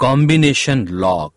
combination log.